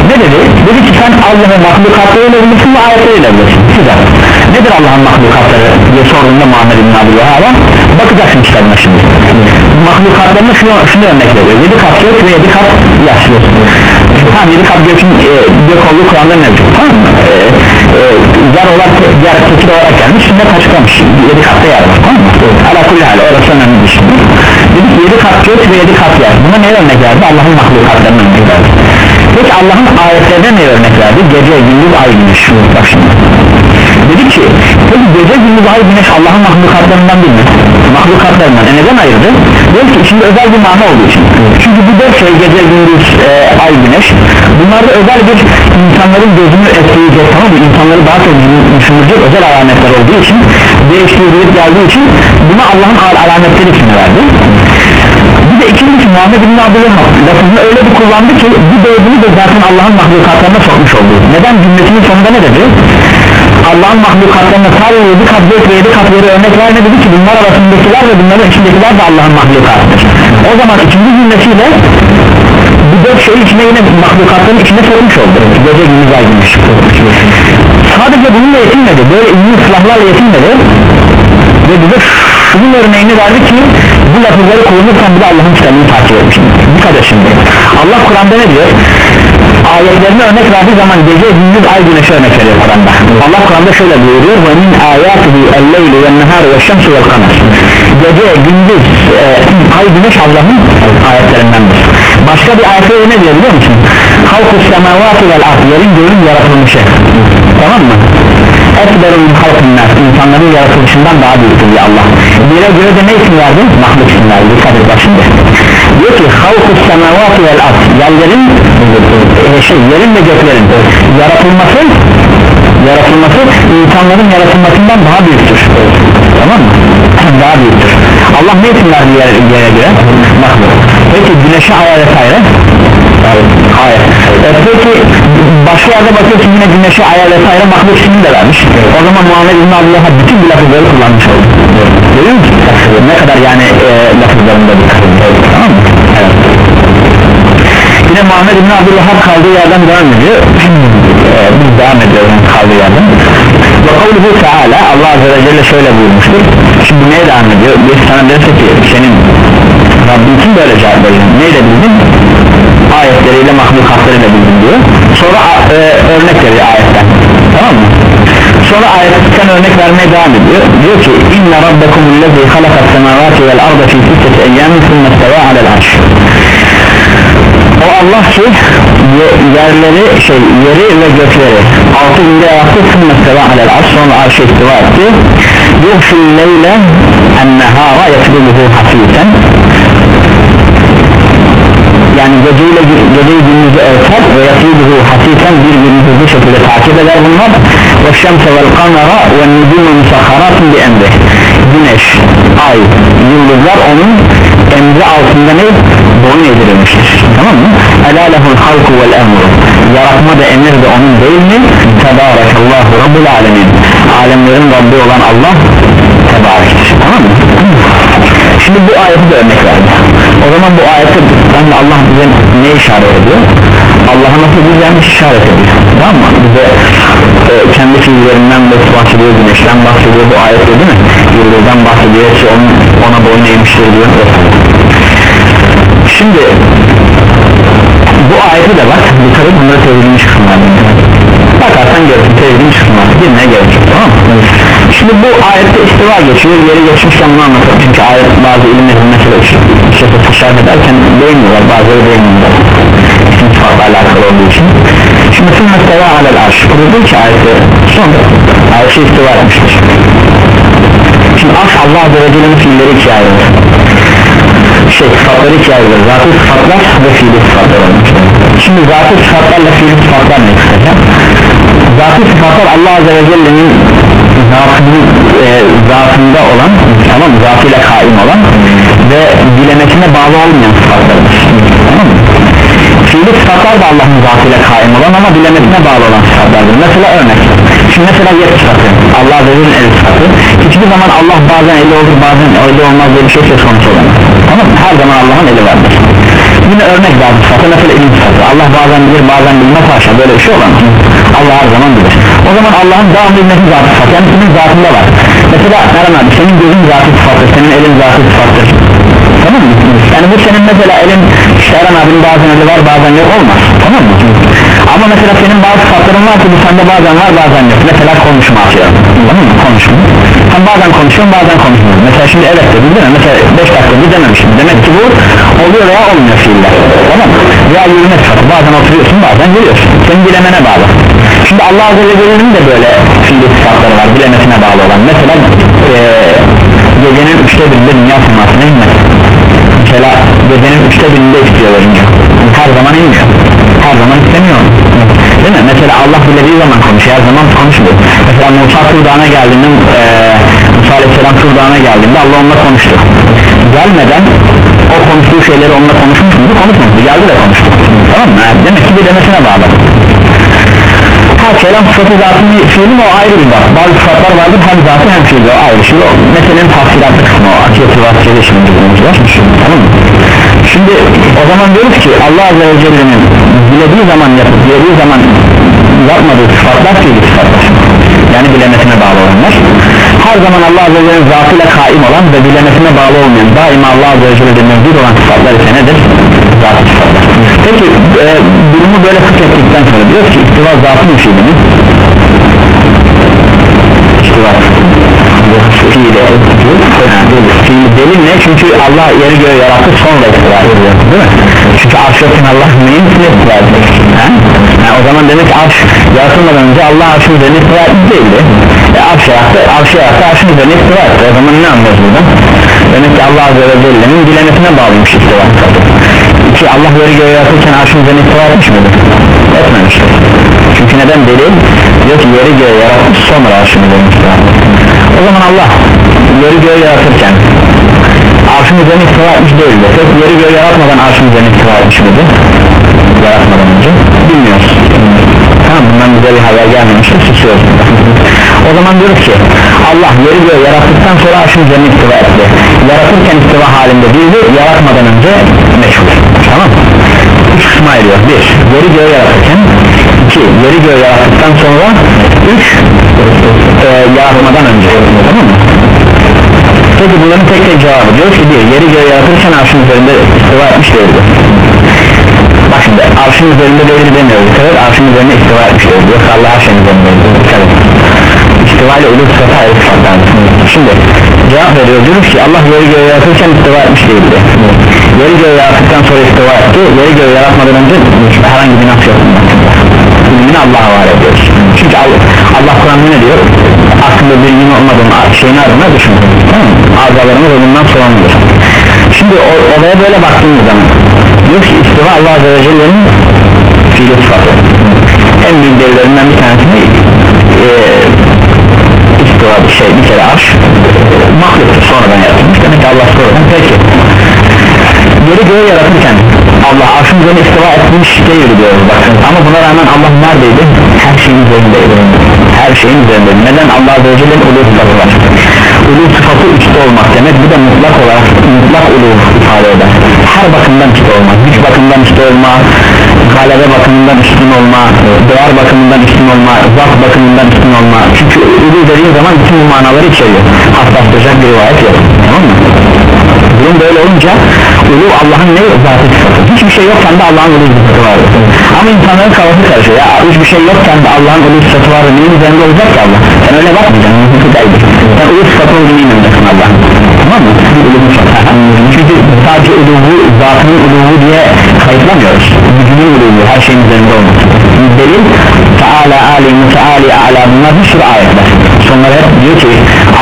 ne dedi? dedi ki sen Allah'ın mahlukatlarıyla bilirsin ve ayetleriyle bilirsin güzel. Nedir Allah'ın mahlukatları diye sorduğunda Muhammed bin Abdülvahhab'a bakacaksın kitabına şimdi. Mahlukatlarına şunu, şunu örnek veriyor. Yedi kat gök ve yedi kat yaş tamam yedi kat gökün e, gök olduğu Kur'an'da mevcut tamam mı? E, e, yer olarak yer tekil olarak gelmiş sünnet açıklamış yedi katta yer var tamam mı? ala kulli hal orası önemli bir şey. Dedi ki yedi kat gök ve yedi kat yer. Buna ne örnek verdi? Allah'ın mahlukatlarına örnek verdi. Peki Allah'ın ayetlerine ne örnek verdi? Gece gündüz ay güneş. Bak şimdi. Dedi ki peki gece gündüz ay güneş Allah'ın mahlukatlarından değil mi? Mahlukatlarından. E neden ayırdı? diyor ki içinde özel bir mana olduğu için. Çünkü bu dört şey gece gündüz e, ay güneş. Bunlarda özel bir insanların gözünü etkileyecek tamam mı? insanları daha çok düşünecek özel alametler olduğu için değiştirilip geldiği için buna Allah'ın alametleri için verdi bir de ikincisi Muhammed bin Abdülhamid lafını öyle bir kullandı ki bu dördünü de zaten Allah'ın mahlukatlarına sokmuş oldu. Neden? Cümlesinin sonunda ne dedi Allah'ın mahlukatlarına sadece yedi kat ve yedi kat yeri örnek vermedi dedi ki bunlar arasındakiler ve bunların içindekiler de Allah'ın mahlukatıdır. O zaman ikinci cümlesiyle bu dört şeyi içine yine mahlukatların içine sokmuş oldu. Gece gündüz ay güneş sadece bununla yetinmedi böyle ilmi silahlarla yetinmedi. Ve bize şunun örneğini verdi ki bu lafızları kullanırken bir de Allah'ın kitabını takip etmiş. Bu kadar şimdi. Allah Kur'an'da ne diyor ayetlerine örnek verdiği zaman gece gündüz ay güneşe örnek veriyor Kur'an'da. Allah Kur'an'da şöyle buyuruyor ve min ayatihi el-leyli ve nehar ve şemsu vel kamer gece gündüz e, ay güneş Allah'ın ayetlerindendir. Başka bir ayette ne diyor biliyor musun? Halkus semavati vel ard yerin göğün yaratılmışı. Tamam mı ekberin halkınlar insanların yaratılışından daha büyüktür ya Allah. Yere göre de ne isim verdi? mahluk isim verdi dikkat et bak şimdi. Diyor ki halkus semavati vel ard. Yerlerin e, şey, yerin ve göklerin yaratılması yaratılması insanların yaratılmasından daha büyüktür. Tamam mı? daha büyüktür. Allah ne isim verdi yere, yere göre? mahluk. Peki güneşe aya vesaire hayır. E, peki başka yerde bakıyorsun yine güneşe aya vesaire mahluk ismini de vermiş. O zaman Muhammed İbn Abdullah'a bütün bu lafızları kullanmış oldu. Görüyor musun? ne kadar yani e, lafızlarında bir tamam mı? evet. Yine Muhammed İbn Abdülvahhab kaldığı yerden devam ediyor. Ee, biz devam ediyoruz kaldığı yerden. Ve kavluhu teala Allah Azze ve Celle şöyle buyurmuştur. Şimdi neye devam ediyor? Bir sana derse ki senin böyle cevap verir neyle bildin ayetleriyle mahlukatlarıyla bildin diyor. Sonra e, örnek veriyor ayetten. Tamam mı? Sonra ayetten örnek vermeye devam ediyor. Diyor ki inne rabbekumullezi halakas semavati vel arda fi sitteti eyyamin sümme steva alel arş. O Allah ki yerleri şey yeri ve gökleri altı günde yarattı sümme steva alel arş sonra arşa istiva etti. Yuhfil leyle ennehara yetlubuhu hafiften yani geceyle geceyi gündüzü örter ve yatıybuhu hafiften bir gün hızlı şekilde takip eder bunlar ve şemse vel kamera ve nücumu musakharatun bi emri güneş, ay, yıldızlar onun emri altında ne? boyun eğdirilmiştir tamam mı? Ela lehul halku vel emru yaratma da emir de onun değil mi? Tebarakallahu Rabbul alemin alemlerin Rabbi olan Allah tebarektir tamam mı? şimdi bu ayeti de örnek verdi o zaman bu ayette yani Allah bize ne işaret ediyor? Allah'a nasıl yanlış işaret ediyor tamam mı? bize e, kendi fiillerinden bahsediyor güneşten bahsediyor bu ayette değil mi? yıldızdan bahsediyor ki onun, ona boyun eğmiştir diyor şimdi bu ayeti de bak dikkat et bunları tevhidin çıkımlar bakarsan görürsün tevhidin çıkımlar girmeye gerek yok tamam mı? Şimdi bu ayette istiva geçiyor. Yeri geçmişken bunu anlatalım. Çünkü ayet bazı ilim ehli mesela işte şerh ederken değinmiyorlar bazıları değinmiyorlar isim sıfatla alakalı olduğu için. Şimdi tüm mesela alel arş kurulduğu ki ayette sonra arşı istiva etmiştir. Şimdi arş Allah Azze ve Celle'nin fiilleri ikiye ayrılır. Şey sıfatları ikiye ayrılır. Zatı sıfatlar ve fiili sıfatlar olmuştur. Şimdi zatı sıfatlarla fiili sıfatlar ne kısaca zatı sıfatlar Allah Azze ve Celle'nin zatını, e, zatında olan tamam zatıyla kaim olan ve bilemesine bağlı olmayan sıfatlardır tamam mı? fiili sıfatlar da Allah'ın zatıyla kaim olan ama bilemesine bağlı olan sıfatlardır mesela örnek. Şimdi mesela yet sıfatı. Allah Azze'nin el sıfatı. Hiçbir zaman Allah bazen eli olur bazen eli olmaz diye bir şey söz konusu olamaz. Tamam her zaman Allah'ın eli vardır yine örnek zat sıfatı mesela ilim sıfatı Allah bazen bilir bazen bilmez. Haşa böyle bir şey olamaz Allah her zaman bilir. O zaman Allah'ın devamlı bilmesi zatı sıfatı. Yani senin zatında var? Mesela Eren abi senin gözün zatı sıfattır senin elin zatı sıfattır. Tamam mı? yani bu senin mesela elin işte Eren abinin bazen eli var bazen yok olmaz. Tamam mı? ama mesela senin bazı sıfatların var ki bu sende bazen var bazen yok. Mesela konuşma atıyorum. Tamam mı? konuşma sen bazen konuşuyorsun bazen konuşmuyorsun. Mesela şimdi evet dedin değil mi? mesela 5 dakika bir dememişim. Demek ki bu oluyor veya olmuyor fiiller. Tamam mı? ya yürüme sıfatı. Bazen oturuyorsun bazen yürüyorsun senin bilemene bağlı. Şimdi Allah Azze ve Celle'nin de böyle fiili sıfatları var. Bilemesine bağlı olan. Mesela ee, gecenin üçte birinde dünya semasına inmek mesela gecenin üçte birinde istiyor önce her zaman inmiyor. Her zaman istemiyor değil mi? Mesela Allah dilediği zaman konuşuyor her zaman konuşmuyor. Mesela Musa Tur Dağı'na geldiğinde e, Musa Aleyhisselam Tur geldiğinde Allah onunla konuştu. Gelmeden o konuştuğu şeyleri onunla konuşmuş muydu konuşmamıştı geldi de konuştu. Tamam mı? Demek ki bir demesine bağlı. Her kelam sıfatı zatını fiilin o ayrı bir bak. Bazı sıfatlar vardır hem zatı hem fiili o ayrı şimdi o meselenin tafsilatı kısmı o akiyeti vasfiyede şimdi bildiğimiz var tamam mı şimdi o zaman diyoruz ki Allah Azze ve Celle'nin dilediği zaman yapıp dilediği zaman yapmadığı sıfatlar fiili sıfatlar. Yani bilemesine bağlı olanlar. Her zaman Allah Azze ve Celle'nin zatıyla kaim olan ve bilemesine bağlı olmayan daima Allah Azze ve Celle'nin mevcut olan sıfatlar ise nedir? zatı sıfatlar. Peki e, durumu böyle fıkhettikten sonra diyoruz ki istiva zatı bir şey mi? istiva fiili delil ne? çünkü Allah yeri göğü yarattı sonra istiva ediyor değil mi? çünkü arş yokken Allah neyin istiva edecek? Yani o zaman demek arş yaratılmadan önce Allah arşın üzerine istiva etmiş değildi e, arş yarattı, arş yarattı arşın üzerine istiva etti o zaman ne anlıyoruz buradan? demek ki Allah Azze ve Celle'nin dilemesine bağlıymış istiva ki Allah yeri göğü yaratırken arşın üzerine istiva etmiş miydi? etmemiştir çünkü neden delil? diyor ki yeri göğü yaratmış sonra arşın üzerine istiva o zaman Allah yeri göğü yaratırken arşın üzerine istiva etmiş değildi tek yeri göğü yaratmadan arşın üzerine istiva etmiş miydi? yaratmadan önce bilmiyoruz. Tamam bundan bize bir haber gelmemiştir susuyoruz. O zaman diyoruz ki Allah yeri göğü yarattıktan sonra arşın üzerine istiva etti. Yaratırken istiva halinde değildi yaratmadan önce meşhur. Tamam. Üç kısma ayırıyor. Bir yeri göğü yaratırken iki yeri göğü yarattıktan sonra üç e, yaratmadan önce tamam mı? Peki bunların tek tek cevabı diyor ki bir yeri göğü yaratırken arşın üzerinde istiva etmiş değildi. Bak şimdi arşın üzerinde değildi demiyoruz evet arşın üzerinde istiva etmiş değildi. Yoksa Allah şeyin üzerinde evet. istiva ile ölü sıfatı ayrı şimdi cevap veriyor. Diyoruz ki Allah yeri göğü yaratırken istiva etmiş değildi. Yeri göğü yarattıktan sonra istiva etti. Yeri göğü yaratmadan önce herhangi bir nasıl yok ilmini Allah'a var ediyoruz. Çünkü Allah, Allah Kur'an'da ne diyor? Aslında bilginin olmadığını şeyini ardına düşünün. Azalarımız ondan sorumludur. Şimdi o, olaya böyle baktığımız zaman diyor ki istiva Allah Azze ve Celle'nin fiili sıfatı. En büyük devlerinden bir tanesini e, istiva bir şey bir kere arş mahluktur sonradan yaratılmış. Demek ki Allah sonradan peki. Yeri göğü yaratırken Allah arşın üzerine istiva etmiş değil diyoruz bakın. Ama buna rağmen Allah neredeydi? her şeyin üzerindeydi. Her şeyin üzerindeydi. Neden? Allah Azze ve Celle'nin ulu sıfatı var. Ulu sıfatı üstte olmak demek. Bu da mutlak olarak mutlak ulu ifade eder. Her bakımdan üstte olmak. Güç bakımından üstte olma galebe bakımından üstün olma değer bakımından üstün olma zat bakımından üstün olma. Çünkü ulu dediğin zaman bütün bu manaları içeriyor. Hassaslayacak bir rivayet yok. Tamam mı? Durum böyle olunca ulu Allah'ın ne zatı sıfatı hiçbir şey yokken de Allah'ın ulu sıfatı var. Ama insanların kafası karışıyor. Ya hiçbir şey yokken de Allah'ın ulu sıfatı var neyin üzerinde olacak ki Allah? Sen öyle bakmayacaksın. Sen ulu sıfatı olduğunu inanacaksın Allah tamam mı? çünkü sadece uluğu zatının uluğu diye kayıtlamıyoruz. Gücünün uluğu her şeyin üzerinde olması. Delil Teala Ali Muteali A'la bunlar bir sürü ayetler. Sonları hep diyor ki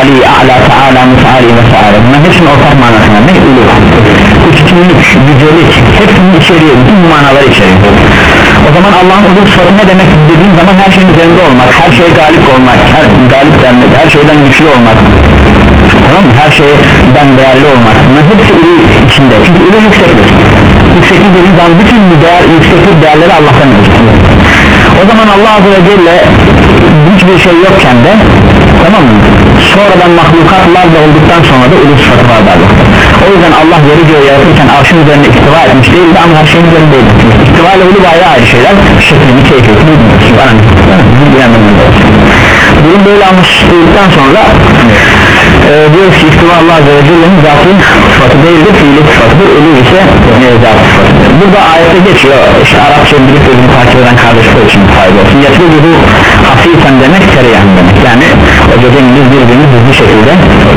Ali A'la Teala Muteali ve Teala bunlar hepsinin ortak manasına ne? Ulu. Üstünlük, gücelik hepsinin içeriyor bütün manaları içeriyor o zaman Allah'ın ulus sıfatı ne demek dediğin zaman her şeyin üzerinde olmak her şeye galip olmak her galip denmek her şeyden güçlü olmak tamam mı? Her şeyden değerli olmak bunların hepsi ulu içinde. Çünkü ulu yükseklik yükseklik dediğin zaman bütün bu değer yükseklik değerleri Allah'tan mevcut o zaman Allah Azze ve Celle hiçbir şey yokken de tamam mı? Sonradan mahlukatlar da olduktan sonra da ulu sıfatı vardı Allah'ta o yüzden Allah yeri göğü yaratırken arşın üzerine istiva etmiş değildi ama her şeyin üzerindeydi istiva ile ulu ayrı ayrı şeyler. Şeklini keyfiyetini Bunun böyle anlaşıldıktan sonra e, diyoruz ki istiva Allah Azze ve Celle'nin zatı sıfatı değildir. Fiili sıfatıdır ölü ise ne zatı sıfatıdır burada ayette geçiyor. İşte Arapça bilip sözünü takip eden kardeşler için fayda olsun. Yatırı hafiften demek tereyan demek. Yani o gece gündüz birbirini hızlı şekilde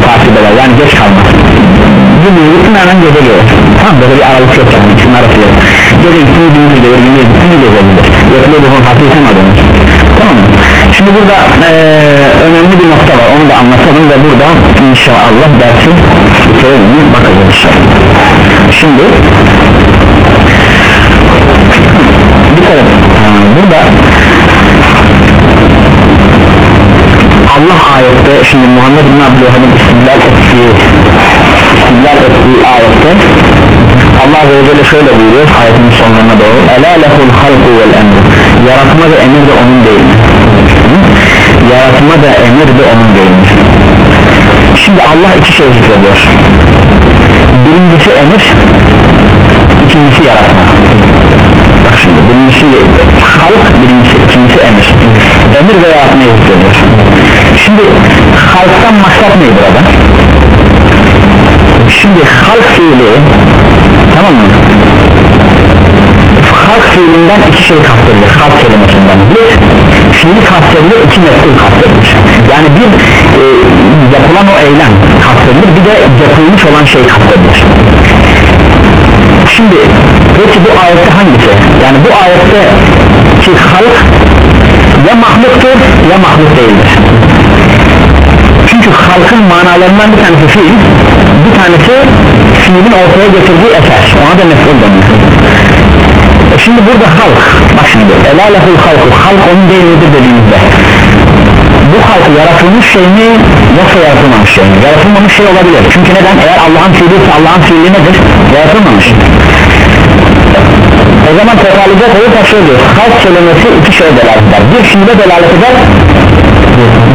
takip eder. Yani geç kalmaz bir büyüklükün hemen gece gelir tam böyle bir aralık yok yani. İçin arası yok gece gitsin gündüz gelir gündüz gitsin gece gelir yatırı bu hafiften mı şimdi burada ee, önemli bir nokta var. Onu da anlatalım ve burada inşallah dersi bitirelim bakacağız şimdi dikkat edin burada Allah ayette şimdi Muhammed bin Abdülhamid'in istidlal ettiği istidlal ettiği ayette Allah Azze ve Celle şöyle buyuruyor ayetin sonlarına doğru. Ela lehul halku vel emr. Yaratma ve emir de onun değil Yaratma da emir de onun değil Şimdi Allah iki şey zikrediyor. Birincisi emir ikincisi yaratma. Bak şimdi birincisi halk birincisi ikincisi emir. Emir ve yaratmayı zikrediyor. Şimdi halktan maksat neydi burada? Şimdi halk fiili tamam mı? Halk fiilinden iki şey kastedilir halk kelimesinden. Bir fiili kastedilir iki mesul kastedilir yani bir e, yapılan o eylem kastedilir bir de yapılmış olan şey kastedilir şimdi peki bu ayette hangisi? Yani bu ayette ki halk ya mahluktur ya mahluk değildir. Çünkü halkın manalarından bir tanesi fiil bir tanesi fiilin ortaya getirdiği eser. Ona da meful deniyor şimdi burada halk. Bak şimdi. Ela lehul halku. Halk onun değil midir dediğimizde. Bu halk yaratılmış şey mi yoksa yaratılmamış şey mi? Yaratılmamış şey olabilir. Çünkü neden? Eğer Allah'ın fiili ise Allah'ın fiili nedir? Yaratılmamış. O zaman toparlayacak olursak şöyle diyor. Halk kelimesi iki şeye delalet eder. Bir fiile delalet eder.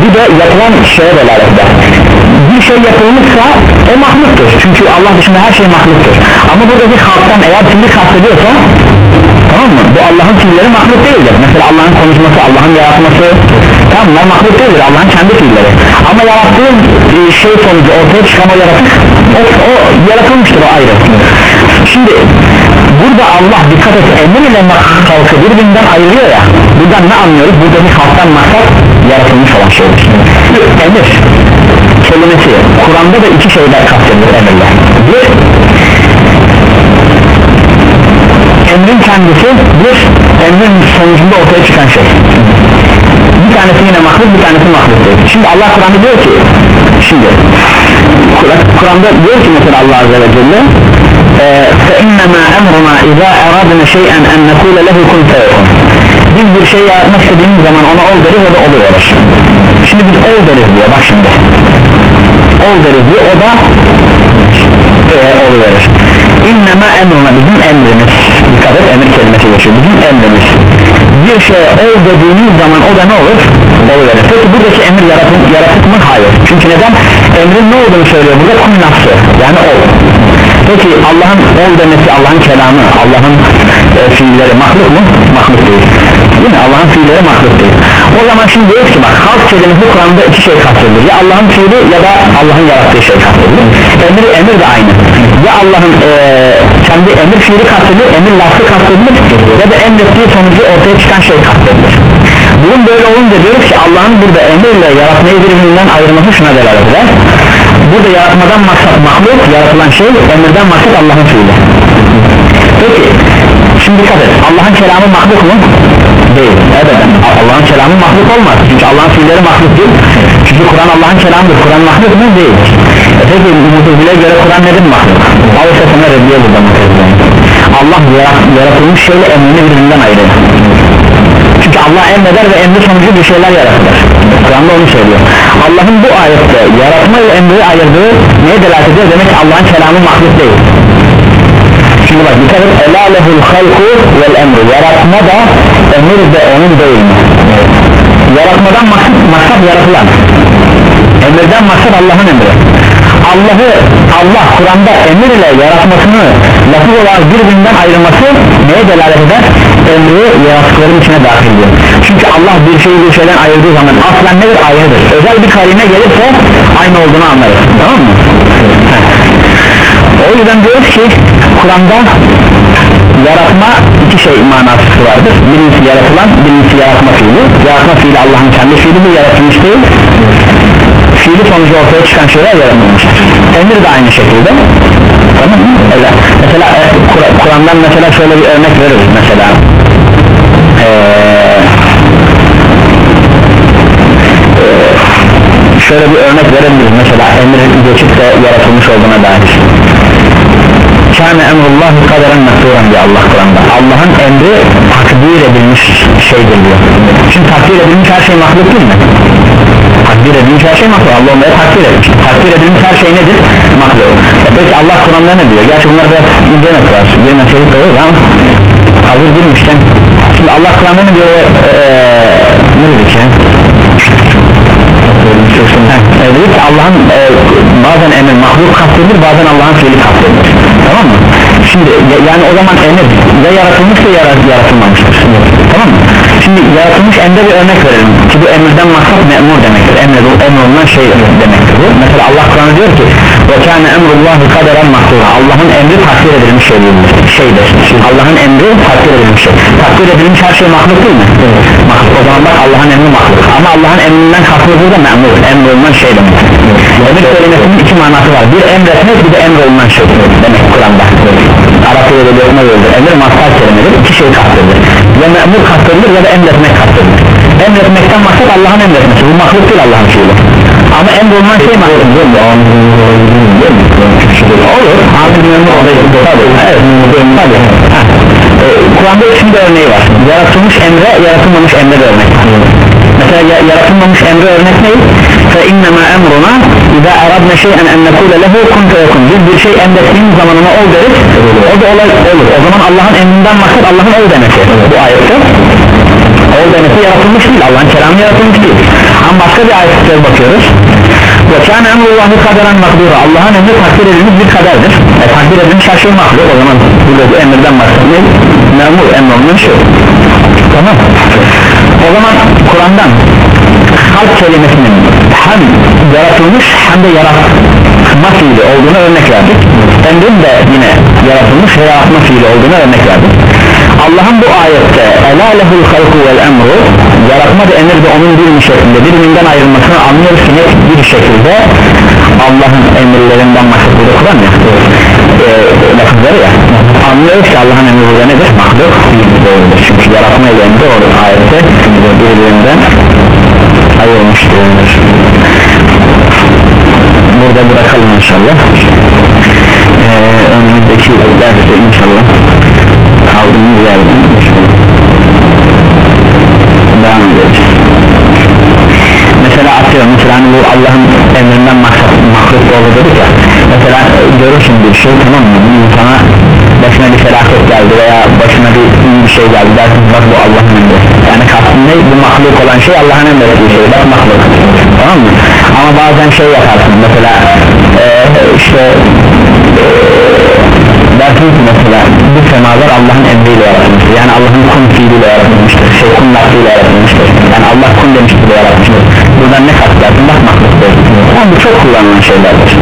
Bir de yapılan şeye delalet eder. Bir şey yapılmışsa o mahluktur. Çünkü Allah dışında her şey mahluktur. Ama buradaki halktan eğer fiili kastediyorsa tamam mı? Bu Allah'ın fiilleri mahluk değildir. Mesela Allah'ın konuşması Allah'ın yaratması. Tamam bunlar mahluk değildir. Allah'ın kendi fiilleri. Ama yarattığı e, şey sonucu ortaya çıkan o yaratık o, o yaratılmıştır o ayrı. Şimdi burada Allah dikkat et emir ile halkı birbirinden ayırıyor ya buradan ne anlıyoruz? Buradaki halktan maksat yaratılmış olan şeydir emir kelimesi Kur'an'da da iki şeyler kastedilir emirler. Bir emrin kendisi bir emrin sonucunda ortaya çıkan şey bir tanesi yine mahluk bir tanesi mahluk değil şimdi Allah Kur'an'da diyor ki şimdi Kur'an'da diyor ki mesela Allah Azze ve Celle فَاِنَّمَا اَمْرُنَا اِذَا اَرَادْنَ شَيْئًا اَنْ نَقُولَ لَهُ كُنْ فَيَكُنْ biz bir şey yaratmak istediğimiz zaman ona ol deriz o da oluyor şimdi biz ol deriz diyor bak şimdi ol deriz diyor o da e, oluverir innema emruna bizim emrimiz dikkat et emir kelimesi geçiyor. Bizim emrimiz bir şey ol dediğimiz zaman o da ne olur? Oluverir peki buradaki emir yaratım, yaratık mı? Hayır. Çünkü neden? Emrin ne olduğunu söylüyor burada? Kum nafsı. Yani ol. Peki Allah'ın ol demesi Allah'ın kelamı Allah'ın e, fiilleri mahluk mu? Mahluk değil mi? Allah'ın fiilleri mahluk değil. O zaman şimdi diyoruz ki bak halk kelimesi Kur'an'da iki şey kastedilir. Ya Allah'ın fiili ya da Allah'ın yarattığı şey kastedilir. Emir emir de aynı. Ya Allah'ın e, kendi emir fiili kastedilir emir lafı kastedilir ya da emrettiği sonucu ortaya çıkan şey kastedilir bunun böyle olunca diyoruz ki Allah'ın burada emirle yaratmayı birbirinden ayırması şuna delalet eder. Burada yaratmadan maksat mahluk yaratılan şey emirden maksat Allah'ın fiili. Peki şimdi dikkat et. Allah'ın kelamı mahluk mu? Değil. Evet Allah'ın kelamı mahluk olmaz. Çünkü Allah'ın fiilleri mahluk değil çünkü Kur'an Allah'ın kelamıdır. Kur'an mahluk mu? değil. E peki Mutezile'ye göre Kur'an nedir mahluk? Sana reddiye burada Mutezile'ye Allah yarat, yaratılmış şeyle emrini birbirinden ayırıyor çünkü Allah emreder ve emri sonucu bir şeyler yaratılır. Kur'an'da onu söylüyor. Allah'ın bu ayette yaratma ve emri ayırdığı neye delalet ediyor? Demek ki Allah'ın kelamı mahluk değil şimdi bak dikkat et Ela lehul halku vel emri yaratma da emir de onun değil mi yaratmadan maksat, maksat yaratılan emirden maksat Allah'ın emri Allah'ı Allah Kur'an'da emir ile yaratmasını lafız olarak birbirinden ayrılması neye delalet eder? Emri yaratıkların içine dahil ediyor. Çünkü Allah bir şeyi bir şeyden ayırdığı zaman aslen nedir? Ayrıdır. Özel bir karine gelirse aynı olduğunu anlarız. Tamam mı? o yüzden diyoruz ki Kur'an'da yaratma iki şey manası vardır. Birincisi yaratılan, birincisi yaratma fiili. Yaratma fiili Allah'ın kendi fiili bu yaratılmış değil fiili sonucu ortaya çıkan şeyler yaratılmıştır emir de aynı şekilde tamam mı? Öyle. mesela e, Kur'an'dan mesela şöyle bir örnek veririz mesela ee, e, şöyle bir örnek verebiliriz mesela emrin geçip de yaratılmış olduğuna dair kâne emrullahi kaderen mekturan diye Allah Kur'an'da Allah'ın emri takdir edilmiş şeydir diyor çünkü takdir edilmiş her şey mahluk değil mi? takdir edilmiş her şey mahluk Allah onları takdir etmiş takdir edilmiş her şey nedir? mahluk e peki Allah Kur'an'da ne diyor? gerçi bunlar da incemek var bir mesele koyuyor ama hazır girmişken şimdi Allah Kur'an'da ne diyor? Ee, ne dedik ya? Allah'ın e, bazen emir mahluk kastedilir bazen Allah'ın fiili kastedilir tamam mı? şimdi yani o zaman emir ya yaratılmış ya yaratılmamıştır tamam mı? Şimdi yaratılmış emre bir örnek verelim. Ki bu emirden maksat memur demektir. Emre, emrolunan şey demektir bu. Mesela Allah Kur'an'da diyor ki ve kâne emrullahi kaderen mahdura Allah'ın emri takdir edilmiş şey şeydir. Allah'ın emri takdir edilmiş şey. Takdir edilmiş her şey mahluk değil mi? mahluk. O zaman bak Allah'ın emri mahluk. Ama Allah'ın emrinden kastı burada memur. Emrolunan şey demek. Emir kelimesinin iki manası var. Bir emretmek bir de emrolunan şey demek Kur'an'da Arapçada da lokma yoldur emir mastar kelimedir iki şey kastedilir. Ya memur kastedilir ya da emretmek kastedilir. Emretmekten maksat Allah'ın emretmesi. Bu mahluk değil Allah'ın fiili ama emrolunan şey mahluk. Değil. Mi? olur. ee, Kur'an'da şimdi örneği var. Yaratılmış emre yaratılmamış emre de örnek mesela yaratılmamış emre örnek ne? innema emruna İza aradna şeyen en nekule lehu kun feyekun Biz bir şey emrettiğimiz zaman ona ol deriz O da olay olur. O zaman Allah'ın emrinden maksat Allah'ın ol demesi. Bu ayette Ol demesi yaratılmış değil. Allah'ın kelamı yaratılmış değil. Ama başka bir ayette bakıyoruz. Ve kâne emrullahi kaderen makdura Allah'ın emri takdir edilmiş bir kaderdir. E, takdir edilmiş her şey mahluk o zaman burada bu emirden maksat ne? memur emrolunun şey. Tamam o zaman Kur'an'dan halk kelimesinin hem yaratılmış hem de yaratma fiili olduğunu örnek verdik. Emrin de yine yaratılmış ve yaratma fiili olduğunu örnek verdik. Allah'ın bu ayette ela lehul halku vel emru yaratma da emir de onun bir şeklinde birbirinden ayrılmasını anlıyoruz ki bir şekilde Allah'ın emirlerinden bahsediyor Kur'an ya e, lafızları ya. Anlıyoruz ki Allah'ın emri burada nedir? mahluk çünkü yaratma ile emri o ayette birbirinden ayrılmıştır. Burada bırakalım inşallah. Ee, önümüzdeki derste inşallah kaldığımız yerden devam edeceğiz. Mesela atıyorum mesela hani bu Allah'ın emrinden maksat mahluk ya mesela görürsün bir şey tamam mı? Bir insana başına bir felaket geldi veya başına bir iyi bir şey geldi dersin bak bu Allah'ın emri. Yani kastın ne? Bu mahluk olan şey Allah'ın emrettiği şey. Bak mahluk. Tamam mı? Ama bazen şey yaparsın mesela e, işte e, dersin ki mesela bu semalar Allah'ın emriyle yaratılmıştır. Yani Allah'ın kun fiiliyle yaratılmıştır şey kun lafıyla yaratılmıştır. Yani Allah kun demiştir de yaratmıştır. Buradan ne kastedersin? Bak mahluk değil ama bu çok kullanılan şeylerdir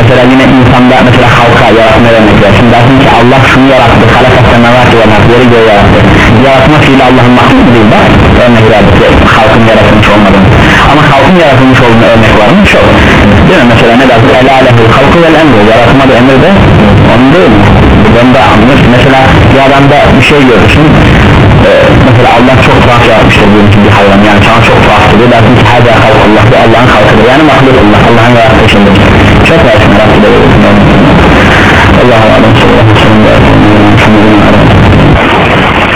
mesela yine insanda mesela halka yaratma örnek versin dersin ki Allah şunu yarattı. Halakasya nevati ve yeri göğü yarattı. Yaratma fiili Allah'ın mahluk değil bak örnek verdik halkın yaratılmış olmadığını. Ama halkın yaratılmış olduğunu örnek var mı? Çok değil mi? Mesela ne dersin? El alehul halkı vel emri yaratma da emir de onun değil mi? Bunu da anlıyorsun. Mesela bir adamda bir şey görürsün mesela Allah çok tuhaf yapmıştır diyelim ki bir hayvan. Yani çağ çok tuhaftır diye dersin ki hâdâ halkallah ve Allah'ın halkıdır. Yani mahluk Allah. Allah'ın yarattığı şeydir. Çok versin Rabbide verirsin Allah'a emanet olun Allah'a emanet olun